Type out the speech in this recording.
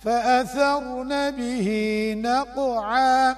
فأثرن به نقعا